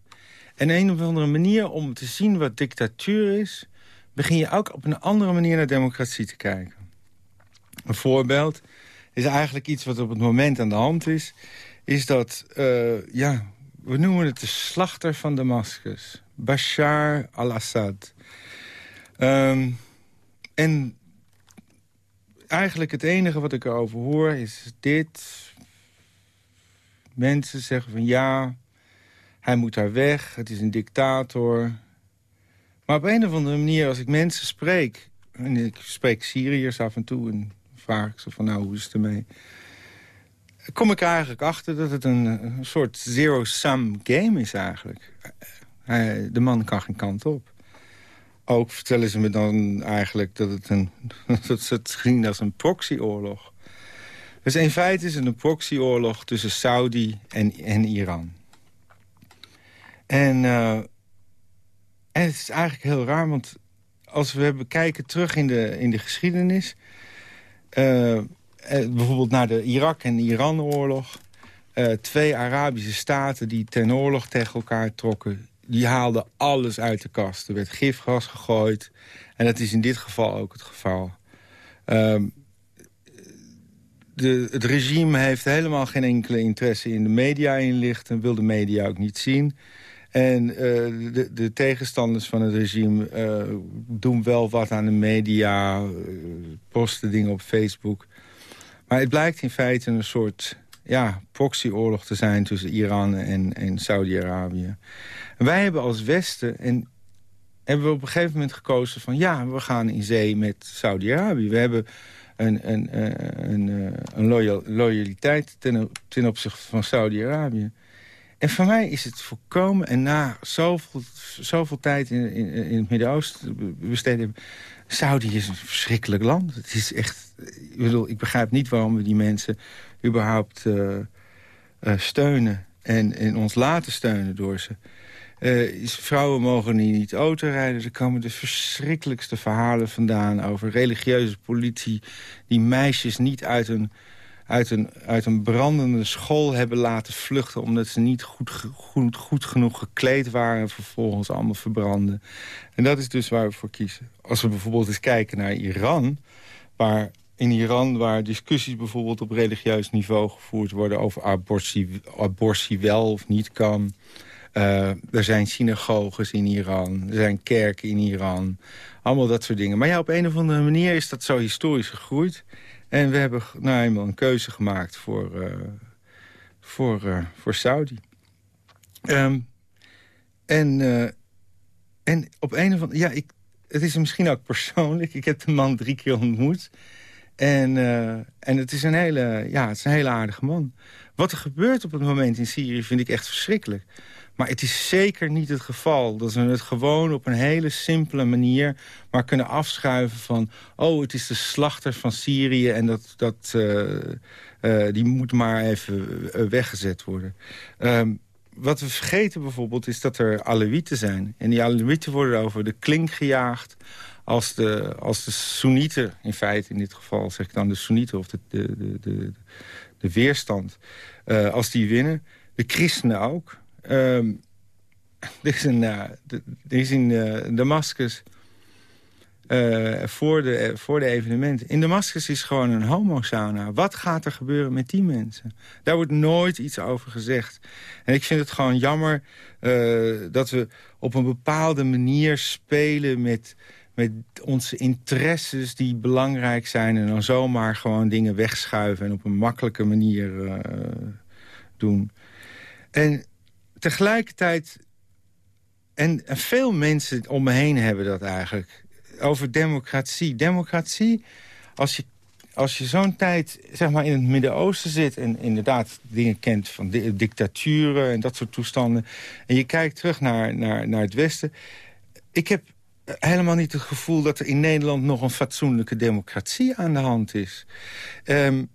En een of andere manier om te zien wat dictatuur is... begin je ook op een andere manier naar democratie te kijken. Een voorbeeld is eigenlijk iets wat op het moment aan de hand is... is dat, uh, ja, we noemen het de slachter van Damascus. Bashar al-Assad. Um, en eigenlijk het enige wat ik erover hoor is dit. Mensen zeggen van ja, hij moet daar weg, het is een dictator. Maar op een of andere manier, als ik mensen spreek... en ik spreek Syriërs af en toe en vraag ik ze van nou, hoe is het ermee... kom ik eigenlijk achter dat het een, een soort zero-sum game is eigenlijk. De man kan geen kant op ook vertellen ze me dan eigenlijk dat het, een, dat het ging als een proxyoorlog. Dus in feite is het een proxyoorlog tussen Saudi en, en Iran. En, uh, en het is eigenlijk heel raar, want als we kijken terug in de, in de geschiedenis... Uh, bijvoorbeeld naar de Irak- en Iran-oorlog... Twee Arabische staten die ten oorlog tegen elkaar trokken... die haalden alles uit de kast. Er werd gifgas gegooid. En dat is in dit geval ook het geval. Uh, de, het regime heeft helemaal geen enkele interesse in de media inlichten. Wil de media ook niet zien. En uh, de, de, tegenstanders van het regime uh, doen wel wat aan de media. Uh, posten dingen op Facebook. Maar het blijkt in feite een soort ja, proxyoorlog te zijn tussen Iran en, en Saudi-Arabië. Wij hebben als Westen en hebben we op een gegeven moment gekozen van... ja, we gaan in zee met Saudi-Arabië. We hebben een, een, een, een loyal, loyaliteit ten, ten opzichte van Saudi-Arabië. En voor mij is het voorkomen... en na zoveel, zoveel tijd in, in, het Midden-Oosten besteden... Saudi is een verschrikkelijk land. Het is echt... Ik, bedoel, ik begrijp niet waarom we die mensen überhaupt uh, uh, steunen... En, en ons laten steunen door ze. Uh, vrouwen mogen niet auto rijden. Er komen de verschrikkelijkste verhalen vandaan over religieuze politie... die meisjes niet uit een, uit een, uit een brandende school hebben laten vluchten... omdat ze niet goed, goed, goed genoeg gekleed waren... en vervolgens allemaal verbranden. En dat is dus waar we voor kiezen. Als we bijvoorbeeld eens kijken naar Iran... waar in Iran waar discussies bijvoorbeeld op religieus niveau gevoerd worden... over abortie, abortie wel of niet kan... Uh, er zijn synagoges in Iran, er zijn kerken in Iran. Allemaal dat soort dingen. Maar ja, op een of andere manier is dat zo historisch gegroeid. En we hebben nou eenmaal een keuze gemaakt voor, uh, voor, uh, voor Saudi. Um, en, en op een of andere... Ja, ik, het is misschien ook persoonlijk. Ik heb de man drie keer ontmoet. En, en het, is een hele, ja, het is een hele aardige man. Wat er gebeurt op het moment in Syrië vind ik echt verschrikkelijk. Maar het is zeker niet het geval dat we het gewoon op een hele simpele manier... maar kunnen afschuiven van... oh, het is de slachter van Syrië en dat, dat, uh, uh, die moet maar even weggezet worden. Um, wat we vergeten bijvoorbeeld is dat er Alewieten zijn. En die Alewieten worden over de klink gejaagd... als de, als de Soenieten, in feite in dit geval zeg ik dan de Soenieten... of de, de, de, de, de weerstand, als die winnen. De christenen ook... Um, er is, een, uh, er in uh, Damascus... Voor, de, voor de evenementen. In Damascus is gewoon een homosauna. Wat gaat er gebeuren met die mensen? Daar wordt nooit iets over gezegd. En ik vind het gewoon jammer dat we op een bepaalde manier spelen met, met onze interesses die belangrijk zijn... en dan zomaar gewoon dingen wegschuiven en op een makkelijke manier doen. En tegelijkertijd... En, en veel mensen om me heen hebben dat eigenlijk. Over democratie. Democratie, als je als je zo'n tijd zeg maar, in het Midden-Oosten zit... en inderdaad dingen kent van dictaturen en dat soort toestanden... en je kijkt terug naar, naar, naar het Westen... ik heb helemaal niet het gevoel dat er in Nederland... nog een fatsoenlijke democratie aan de hand is. Um,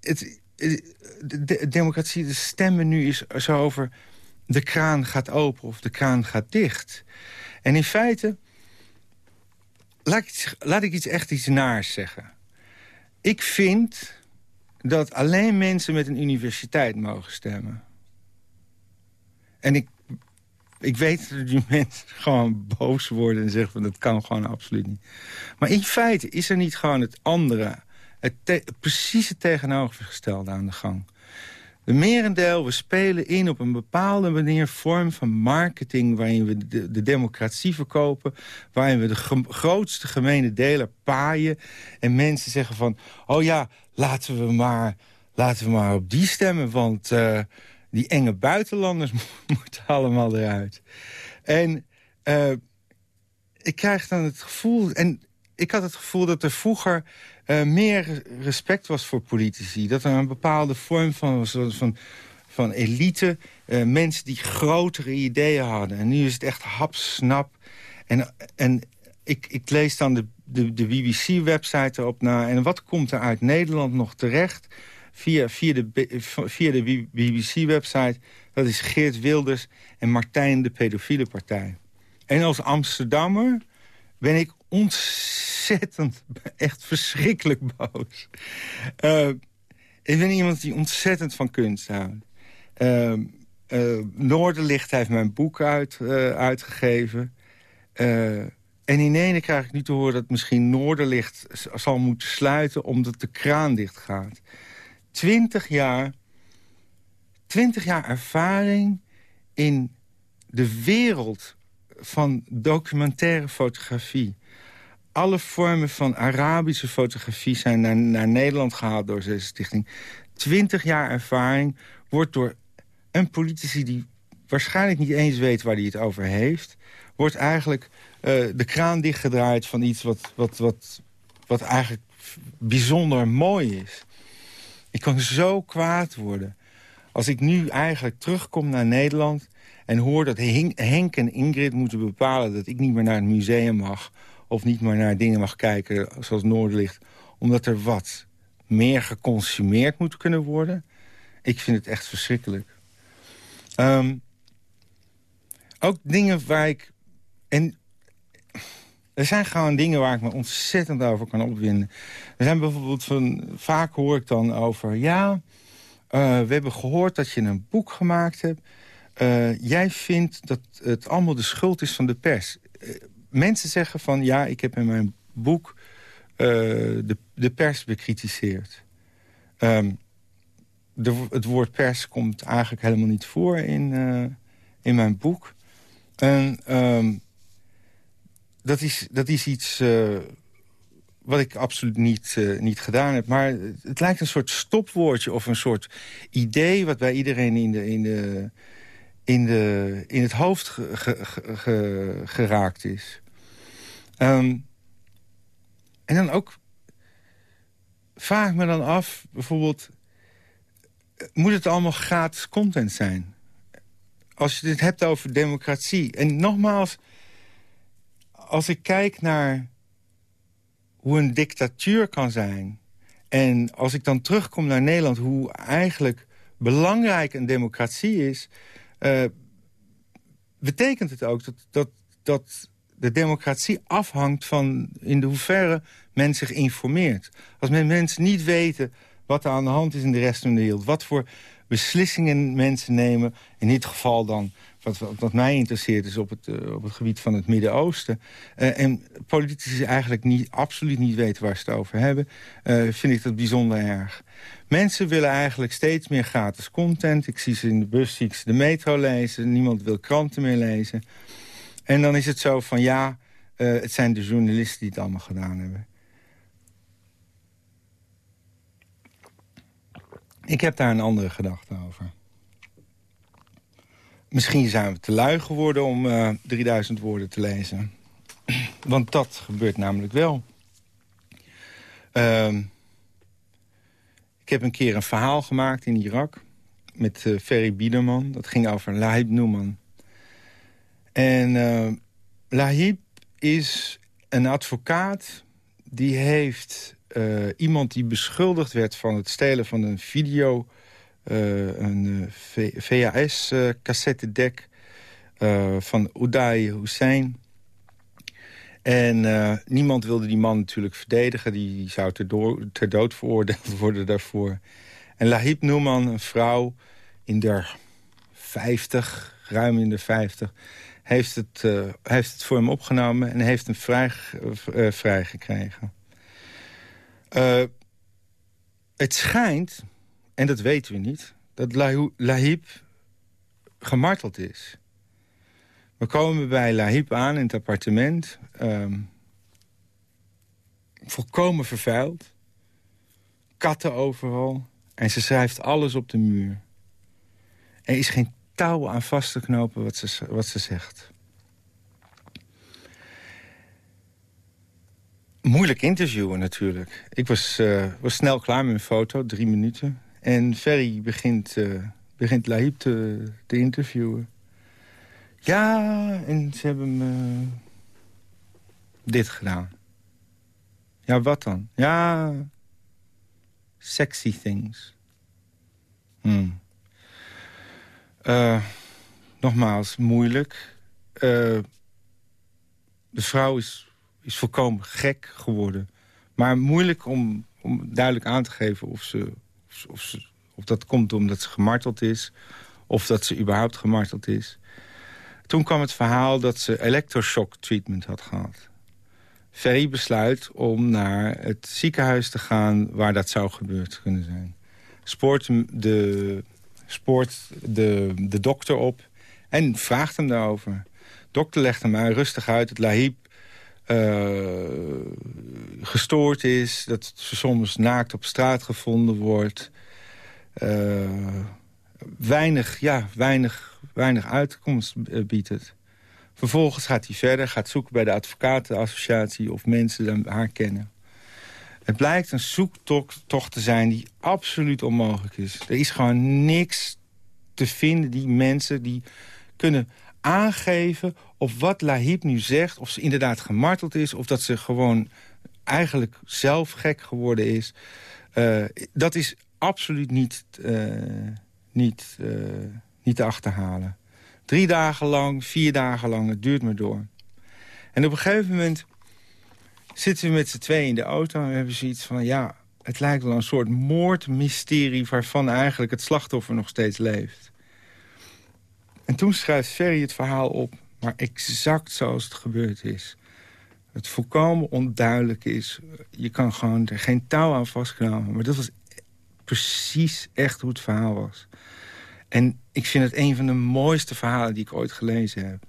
het, de, de, democratie, de stemmen nu is zo over de kraan gaat open of de kraan gaat dicht. En in feite, laat ik, laat ik iets echt iets naars zeggen. Ik vind dat alleen mensen met een universiteit mogen stemmen. En ik, ik weet dat die mensen gewoon boos worden en zeggen... van dat kan gewoon absoluut niet. Maar in feite is er niet gewoon het andere... het, precies het tegenovergestelde aan de gang. De merendeel, we spelen in op een bepaalde manier vorm van marketing... waarin we de, de democratie verkopen, waarin we de grootste gemene deler paaien... en mensen zeggen van, oh ja, laten we maar, laten we maar op die stemmen... want uh, die enge buitenlanders moeten allemaal eruit. En uh, ik krijg dan het gevoel... en ik had het gevoel dat er vroeger uh, meer respect was voor politici. Dat er een bepaalde vorm van van, van elite. Uh, mensen die grotere ideeën hadden. En nu is het echt hapsnap. En, en ik, ik lees dan de, de, de BBC-website erop na. En wat komt er uit Nederland nog terecht? Via, via de, via de BBC-website. Dat is Geert Wilders en Martijn de pedofiele partij. En als Amsterdammer ben ik ontzettend, echt verschrikkelijk boos. Uh, ik ben iemand die ontzettend van kunst houdt. Uh, Noorderlicht heeft mijn boek uit, uitgegeven. en in ene krijg ik nu te horen dat misschien Noorderlicht zal moeten sluiten... omdat de kraan dicht gaat. Twintig jaar, twintig jaar ervaring in de wereld van documentaire fotografie. Alle vormen van Arabische fotografie zijn naar, naar Nederland gehaald door deze stichting. Twintig jaar ervaring wordt door een politici die waarschijnlijk niet eens weet waar hij het over heeft... wordt eigenlijk uh, de kraan dichtgedraaid van iets wat, wat, wat, wat eigenlijk bijzonder mooi is. Ik kan zo kwaad worden. Als ik nu eigenlijk terugkom naar Nederland en hoor dat Henk en Ingrid moeten bepalen... dat ik niet meer naar het museum mag... of niet meer naar dingen mag kijken zoals Noorderlicht... omdat er wat meer geconsumeerd moet kunnen worden. Ik vind het echt verschrikkelijk. Um, ook dingen waar ik... En er zijn gewoon dingen waar ik me ontzettend over kan opwinden. Er zijn bijvoorbeeld van... Vaak hoor ik dan over... Ja, uh, we hebben gehoord dat je een boek gemaakt hebt... Uh, jij vindt dat het allemaal de schuld is van de pers. Uh, mensen zeggen van ja, ik heb in mijn boek de, de pers bekritiseerd. Um, de, het woord pers komt eigenlijk helemaal niet voor in, in mijn boek. En um, dat, is, dat is iets wat ik absoluut niet, niet gedaan heb. Maar het lijkt een soort stopwoordje of een soort idee... wat bij iedereen in de, in de in, de, in het hoofd geraakt is. Um, en dan ook vraag me dan af, bijvoorbeeld... moet het allemaal gratis content zijn? Als je het hebt over democratie. En nogmaals, als ik kijk naar hoe een dictatuur kan zijn... en als ik dan terugkom naar Nederland... hoe eigenlijk belangrijk een democratie is... Uh, betekent het ook dat, dat, dat de democratie afhangt van in de hoeverre men zich informeert. Als men, mensen niet weten wat er aan de hand is in de rest van de wereld... wat voor beslissingen mensen nemen, in dit geval dan wat, wat, mij interesseert is op het, uh, op het gebied van het Midden-Oosten. Uh, en politici eigenlijk niet, absoluut niet weten waar ze het over hebben... Uh, vind ik dat bijzonder erg. Mensen willen eigenlijk steeds meer gratis content. Ik zie ze in de bus, zie ik ze de metro lezen. Niemand wil kranten meer lezen. En dan is het zo van ja, het zijn de journalisten die het allemaal gedaan hebben. Ik heb daar een andere gedachte over. Misschien zijn we te lui geworden om uh, eh, 3000 woorden te lezen. Want dat gebeurt namelijk wel. Uh, ik heb een keer een verhaal gemaakt in Irak met uh, Ferry Biederman. Dat ging over Lahib Nouman. En uh, Lahib is een advocaat die heeft iemand die beschuldigd werd van het stelen van een video eh, een eh, VHS-cassettedek eh, van Uday Hussein. En niemand wilde die man natuurlijk verdedigen. Die zou ter, dood veroordeeld worden daarvoor. En Lahib Nouman, een vrouw in de 50, ruim in de 50... heeft het, heeft het voor hem opgenomen en heeft hem vrij, vrijgekregen. het schijnt en dat weten we niet, dat Lahib gemarteld is. We komen bij Lahib aan in het appartement. Um, volkomen vervuild. Katten overal. En ze schrijft alles op de muur. Er is geen touw aan vast te knopen wat ze, wat ze zegt. Moeilijk interviewen natuurlijk. Ik was, uh, was snel klaar met mijn foto, drie minuten. En Ferry begint, uh, begint Lahib te, te, interviewen. Ja, en ze hebben me dit gedaan. Ja, wat dan? Ja, sexy things. Hmm. Uh, nogmaals, moeilijk. De vrouw is is volkomen gek geworden. Maar moeilijk om, om duidelijk aan te geven of, ze, of, of dat komt omdat ze gemarteld is... of dat ze überhaupt gemarteld is. Toen kwam het verhaal dat ze electroshock treatment had gehad. Ferry besluit om naar het ziekenhuis te gaan... waar dat zou gebeurd kunnen zijn. Spoort de, spoort de, de dokter op en vraagt hem daarover. dokter legt hem maar rustig uit dat Lahib gestoord is. Dat ze soms naakt op straat gevonden wordt. Uh, weinig, ja, weinig, weinig uitkomst biedt het. Vervolgens gaat hij verder, gaat zoeken bij de advocatenassociatie... of mensen haar kennen. Het blijkt een zoektocht te zijn die absoluut onmogelijk is. Er is gewoon niks te vinden. Die mensen die kunnen aangeven of wat Lahib nu zegt... of ze inderdaad gemarteld is... of dat ze gewoon eigenlijk zelf gek geworden is. Uh, dat is absoluut niet, uh, niet, uh, niet te achterhalen. Drie dagen lang, vier dagen lang, het duurt maar door. En op een gegeven moment zitten we met z'n tweeën in de auto... en we hebben zoiets van, ja, het lijkt wel een soort moordmysterie... waarvan eigenlijk het slachtoffer nog steeds leeft. En toen schrijft Ferry het verhaal op, maar exact zoals het gebeurd is. Het volkomen onduidelijk is. Je kan gewoon er geen touw aan vastknopen. Maar dat was precies echt hoe het verhaal was. En ik vind het een van de mooiste verhalen die ik ooit gelezen heb.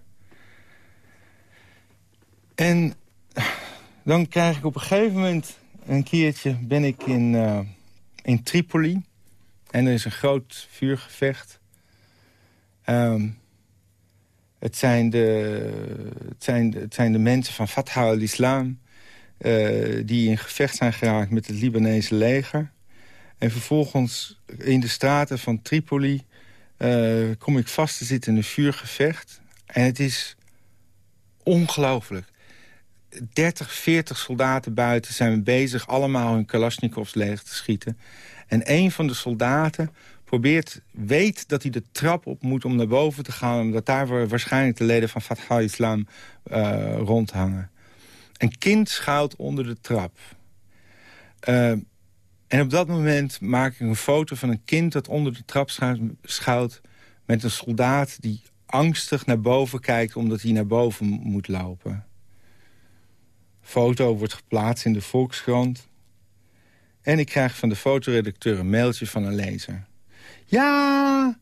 En dan krijg ik op een gegeven moment... een keertje ben ik in, uh, in Tripoli. En er is een groot vuurgevecht. Um, het, zijn de, zijn, zijn de mensen van Fatah al-Islam... Uh, die in gevecht zijn geraakt met het Libanese leger. En vervolgens in de straten van Tripoli... Uh, kom ik vast te zitten in een vuurgevecht. En het is ongelooflijk. 30, 40 soldaten buiten zijn bezig allemaal hun kalasjnikovs leeg te schieten. En een van de soldaten probeert, weet dat hij de trap op moet om naar boven te gaan... omdat daar waarschijnlijk de leden van Fatah Islam uh, rondhangen. Een kind schuilt onder de trap. Uh, en op dat moment maak ik een foto van een kind dat onder de trap schuilt... met een soldaat die angstig naar boven kijkt omdat hij naar boven moet lopen. Foto wordt geplaatst in de Volkskrant. En ik krijg van de fotoredacteur een mailtje van een lezer. Ja,